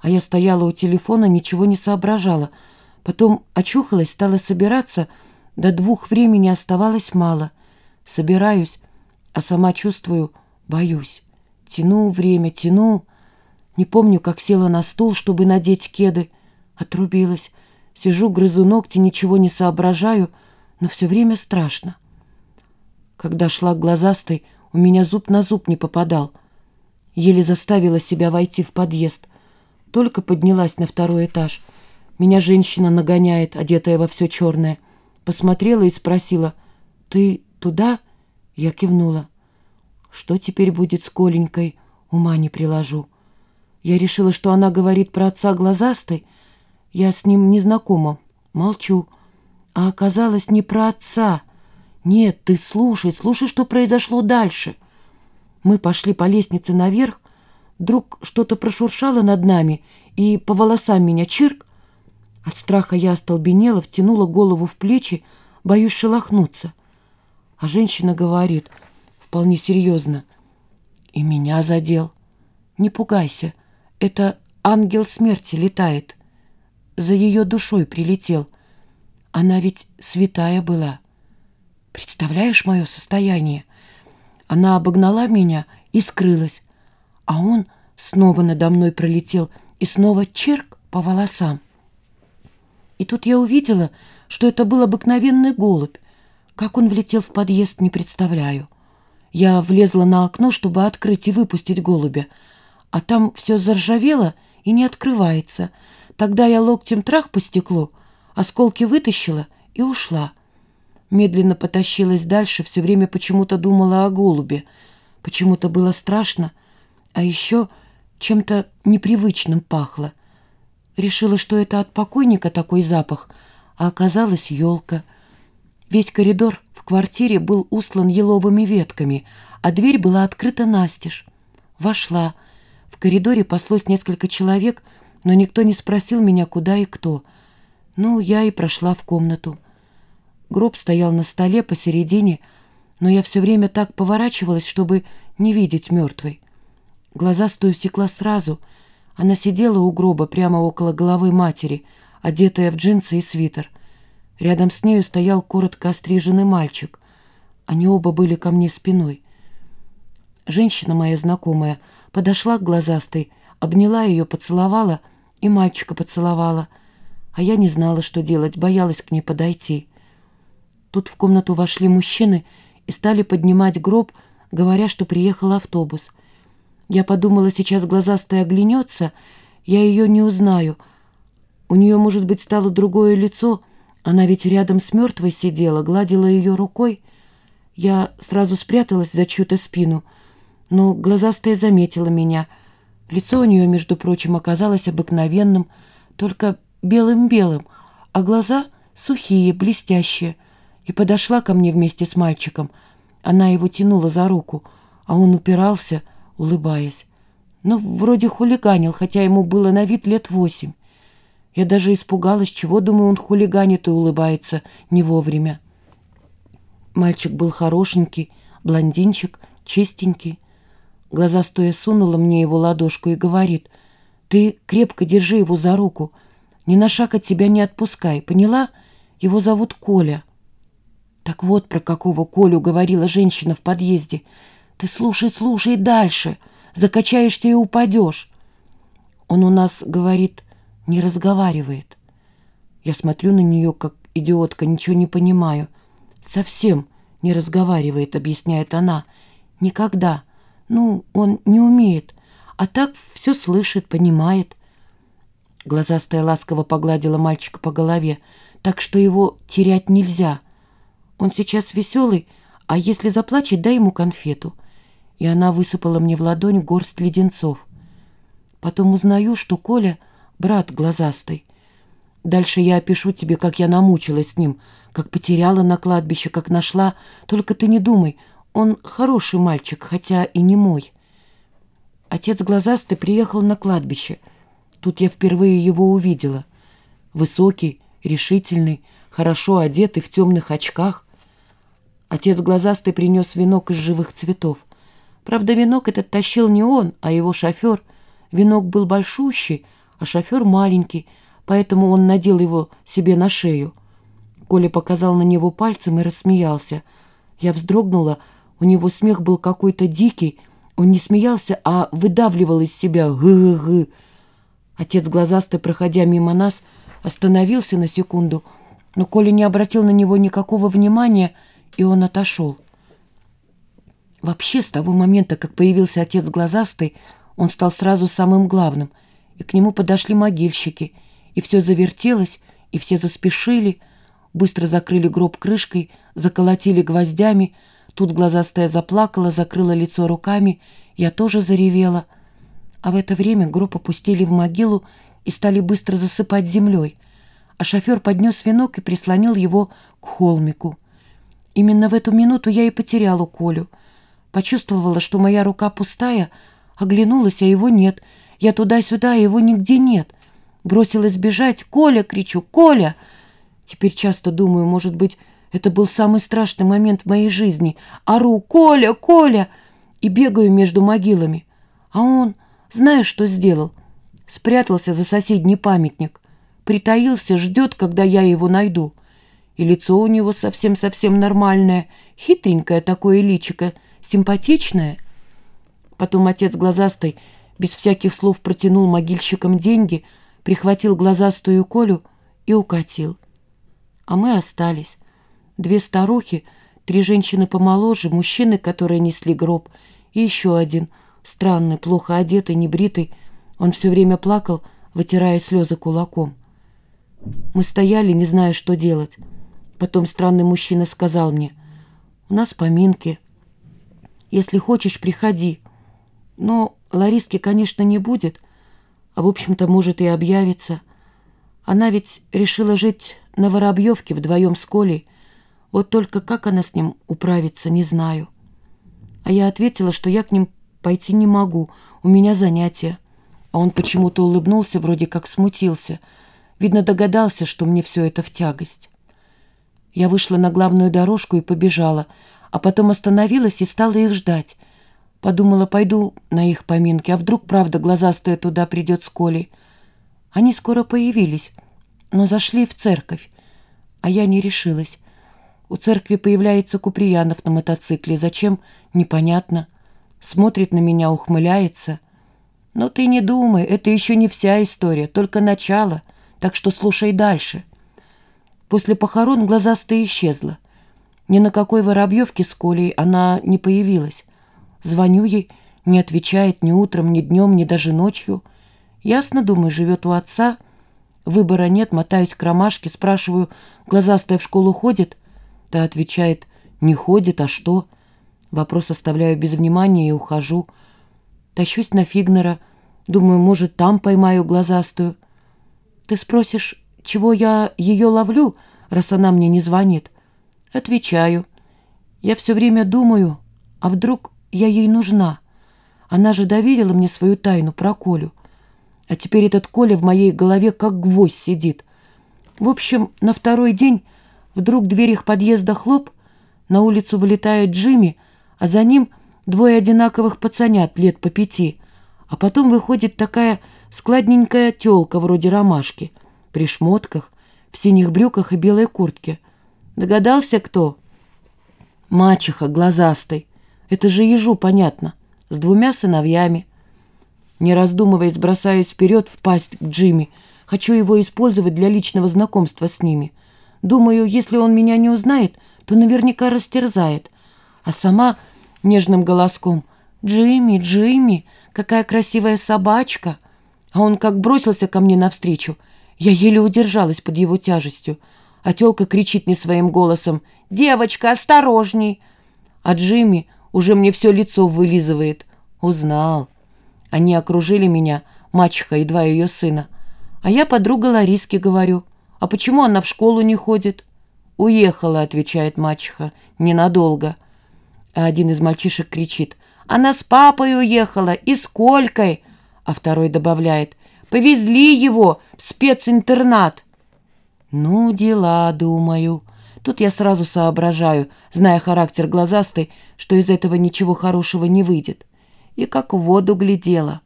А я стояла у телефона, ничего не соображала. Потом очухалась, стала собираться. До двух времени оставалось мало. Собираюсь, а сама чувствую, боюсь. Тяну время, тяну. Не помню, как села на стул, чтобы надеть кеды. Отрубилась. Сижу, грызу ногти, ничего не соображаю, но все время страшно. Когда шла глазастой, у меня зуб на зуб не попадал. Еле заставила себя войти в подъезд. Только поднялась на второй этаж. Меня женщина нагоняет, одетая во все черное. Посмотрела и спросила, «Ты туда?» Я кивнула. «Что теперь будет с Коленькой?» Ума не приложу. Я решила, что она говорит про отца глазастой. Я с ним не знакома. Молчу. А оказалось, не про отца. «Нет, ты слушай, слушай, что произошло дальше». Мы пошли по лестнице наверх, вдруг что-то прошуршало над нами, и по волосам меня чирк. От страха я остолбенела, втянула голову в плечи, боюсь шелохнуться. А женщина говорит, вполне серьезно, и меня задел. Не пугайся, это ангел смерти летает. За ее душой прилетел. Она ведь святая была. Представляешь мое состояние? Она обогнала меня и скрылась, а он снова надо мной пролетел и снова черк по волосам. И тут я увидела, что это был обыкновенный голубь. Как он влетел в подъезд, не представляю. Я влезла на окно, чтобы открыть и выпустить голубя, а там все заржавело и не открывается. Тогда я локтем трах по стеклу, осколки вытащила и ушла медленно потащилась дальше, все время почему-то думала о голубе. Почему-то было страшно, а еще чем-то непривычным пахло. Решила, что это от покойника такой запах, а оказалась елка. Весь коридор в квартире был услан еловыми ветками, а дверь была открыта настежь. Вошла. В коридоре паслось несколько человек, но никто не спросил меня, куда и кто. Ну, я и прошла в комнату. Гроб стоял на столе посередине, но я все время так поворачивалась, чтобы не видеть мертвой. Глаза стою стекла сразу. Она сидела у гроба прямо около головы матери, одетая в джинсы и свитер. Рядом с нею стоял коротко остриженный мальчик. Они оба были ко мне спиной. Женщина моя знакомая подошла к глазастой, обняла ее, поцеловала и мальчика поцеловала. А я не знала, что делать, боялась к ней подойти. Тут в комнату вошли мужчины и стали поднимать гроб, говоря, что приехал автобус. Я подумала, сейчас глазастая оглянется, я ее не узнаю. У нее, может быть, стало другое лицо, она ведь рядом с мертвой сидела, гладила ее рукой. Я сразу спряталась за чью-то спину, но глазастая заметила меня. Лицо у нее, между прочим, оказалось обыкновенным, только белым-белым, а глаза сухие, блестящие — и подошла ко мне вместе с мальчиком. Она его тянула за руку, а он упирался, улыбаясь. Но вроде хулиганил, хотя ему было на вид лет восемь. Я даже испугалась, чего, думаю, он хулиганит и улыбается не вовремя. Мальчик был хорошенький, блондинчик, чистенький. Глаза стоя сунула мне его ладошку и говорит, «Ты крепко держи его за руку, ни на шаг от тебя не отпускай, поняла? Его зовут Коля». Так вот, про какого Колю говорила женщина в подъезде. Ты слушай, слушай дальше, закачаешься и упадешь. Он у нас, говорит, не разговаривает. Я смотрю на нее, как идиотка, ничего не понимаю. Совсем не разговаривает, объясняет она. Никогда. Ну, он не умеет. А так все слышит, понимает. Глазастая ласково погладила мальчика по голове, так что его терять нельзя — он сейчас веселый, а если заплачет, дай ему конфету. И она высыпала мне в ладонь горсть леденцов. Потом узнаю, что Коля — брат глазастый. Дальше я опишу тебе, как я намучилась с ним, как потеряла на кладбище, как нашла. Только ты не думай, он хороший мальчик, хотя и не мой. Отец глазастый приехал на кладбище. Тут я впервые его увидела. Высокий, решительный, хорошо одетый, в темных очках. Отец глазастый принес венок из живых цветов. Правда, венок этот тащил не он, а его шофер. Венок был большущий, а шофер маленький, поэтому он надел его себе на шею. Коля показал на него пальцем и рассмеялся. Я вздрогнула, у него смех был какой-то дикий, он не смеялся, а выдавливал из себя «гы-гы-гы». Отец глазастый, проходя мимо нас, остановился на секунду, но Коля не обратил на него никакого внимания, и он отошел. Вообще, с того момента, как появился отец глазастый, он стал сразу самым главным, и к нему подошли могильщики, и все завертелось, и все заспешили, быстро закрыли гроб крышкой, заколотили гвоздями, тут глазастая заплакала, закрыла лицо руками, я тоже заревела. А в это время гроб опустили в могилу и стали быстро засыпать землей, а шофер поднес венок и прислонил его к холмику. Именно в эту минуту я и потеряла Колю — Почувствовала, что моя рука пустая, оглянулась, а его нет. Я туда-сюда, а его нигде нет. Бросилась бежать. «Коля!» — кричу. «Коля!» Теперь часто думаю, может быть, это был самый страшный момент в моей жизни. Ору «Коля! Коля!» и бегаю между могилами. А он, знаешь, что сделал? Спрятался за соседний памятник. Притаился, ждет, когда я его найду. И лицо у него совсем-совсем нормальное, хитренькое такое личико — симпатичная. Потом отец глазастый без всяких слов протянул могильщикам деньги, прихватил глазастую Колю и укатил. А мы остались. Две старухи, три женщины помоложе, мужчины, которые несли гроб, и еще один, странный, плохо одетый, небритый. Он все время плакал, вытирая слезы кулаком. Мы стояли, не зная, что делать. Потом странный мужчина сказал мне, «У нас поминки». Если хочешь, приходи. Но Лариски, конечно, не будет, а, в общем-то, может и объявиться. Она ведь решила жить на Воробьевке вдвоем с Колей. Вот только как она с ним управится, не знаю. А я ответила, что я к ним пойти не могу, у меня занятия. А он почему-то улыбнулся, вроде как смутился. Видно, догадался, что мне все это в тягость. Я вышла на главную дорожку и побежала, а потом остановилась и стала их ждать. Подумала, пойду на их поминки, а вдруг, правда, глазастая туда придет с Колей. Они скоро появились, но зашли в церковь, а я не решилась. У церкви появляется Куприянов на мотоцикле. Зачем? Непонятно. Смотрит на меня, ухмыляется. Но ты не думай, это еще не вся история, только начало, так что слушай дальше. После похорон глазастая исчезла. Ни на какой Воробьевке с Колей она не появилась. Звоню ей, не отвечает ни утром, ни днем, ни даже ночью. Ясно, думаю, живет у отца. Выбора нет, мотаюсь к ромашке, спрашиваю, глазастая в школу ходит? Та отвечает, не ходит, а что? Вопрос оставляю без внимания и ухожу. Тащусь на Фигнера, думаю, может, там поймаю глазастую. Ты спросишь, чего я ее ловлю, раз она мне не звонит? Отвечаю. Я все время думаю, а вдруг я ей нужна? Она же доверила мне свою тайну про Колю. А теперь этот Коля в моей голове как гвоздь сидит. В общем, на второй день вдруг дверь их подъезда хлоп, на улицу вылетает Джимми, а за ним двое одинаковых пацанят лет по пяти, а потом выходит такая складненькая тёлка вроде ромашки, при шмотках, в синих брюках и белой куртке — Догадался кто? Мачеха, глазастой. Это же ежу, понятно. С двумя сыновьями. Не раздумываясь, бросаюсь вперед в пасть к Джимми. Хочу его использовать для личного знакомства с ними. Думаю, если он меня не узнает, то наверняка растерзает. А сама нежным голоском «Джимми, Джимми, какая красивая собачка!» А он как бросился ко мне навстречу. Я еле удержалась под его тяжестью а тёлка кричит не своим голосом «Девочка, осторожней!» А Джимми уже мне все лицо вылизывает. Узнал. Они окружили меня, мачеха и два ее сына. А я подруга Лариски говорю. «А почему она в школу не ходит?» «Уехала», — отвечает мачеха, — «ненадолго». А один из мальчишек кричит «Она с папой уехала, и сколькой!» А второй добавляет «Повезли его в специнтернат!» Ну, дела, думаю. Тут я сразу соображаю, зная характер глазастой, что из этого ничего хорошего не выйдет. И как в воду глядела.